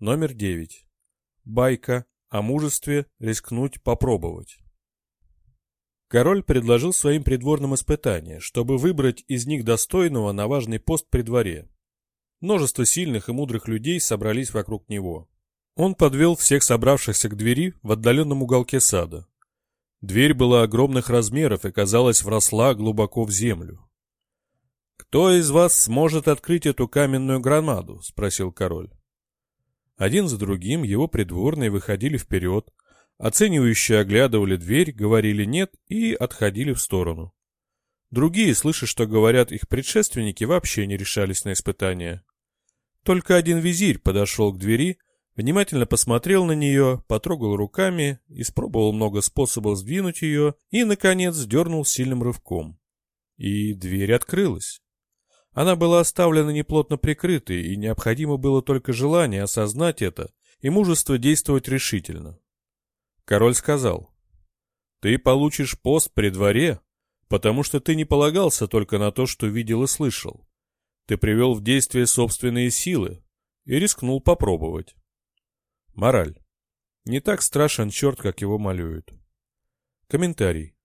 Номер 9. Байка о мужестве рискнуть попробовать. Король предложил своим придворным испытания, чтобы выбрать из них достойного на важный пост при дворе. Множество сильных и мудрых людей собрались вокруг него. Он подвел всех собравшихся к двери в отдаленном уголке сада. Дверь была огромных размеров и, казалось, вросла глубоко в землю. «Кто из вас сможет открыть эту каменную громаду?» — спросил король. Один за другим его придворные выходили вперед, оценивающие оглядывали дверь, говорили «нет» и отходили в сторону. Другие, слыша, что говорят их предшественники, вообще не решались на испытания. Только один визирь подошел к двери, внимательно посмотрел на нее, потрогал руками, испробовал много способов сдвинуть ее и, наконец, дернул сильным рывком. И дверь открылась. Она была оставлена неплотно прикрытой, и необходимо было только желание осознать это и мужество действовать решительно. Король сказал, «Ты получишь пост при дворе, потому что ты не полагался только на то, что видел и слышал. Ты привел в действие собственные силы и рискнул попробовать. Мораль. Не так страшен черт, как его малюют. Комментарий.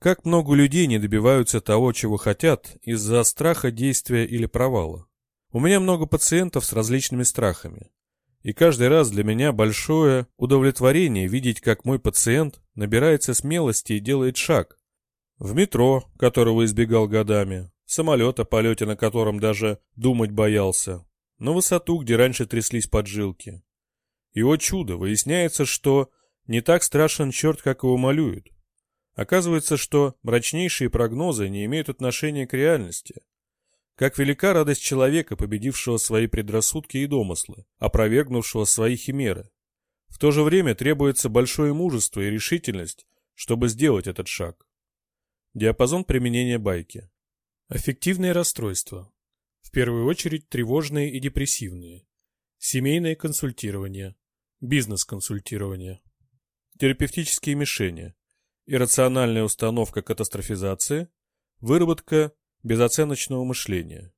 Как много людей не добиваются того, чего хотят, из-за страха действия или провала. У меня много пациентов с различными страхами. И каждый раз для меня большое удовлетворение видеть, как мой пациент набирается смелости и делает шаг. В метро, которого избегал годами, самолет, о полете на котором даже думать боялся, на высоту, где раньше тряслись поджилки. И, о чудо, выясняется, что не так страшен черт, как его малюют. Оказывается, что мрачнейшие прогнозы не имеют отношения к реальности. Как велика радость человека, победившего свои предрассудки и домыслы, опровергнувшего свои химеры. В то же время требуется большое мужество и решительность, чтобы сделать этот шаг. Диапазон применения байки. Аффективные расстройства. В первую очередь тревожные и депрессивные. Семейное консультирование. Бизнес-консультирование. Терапевтические мишени иррациональная установка катастрофизации, выработка безоценочного мышления.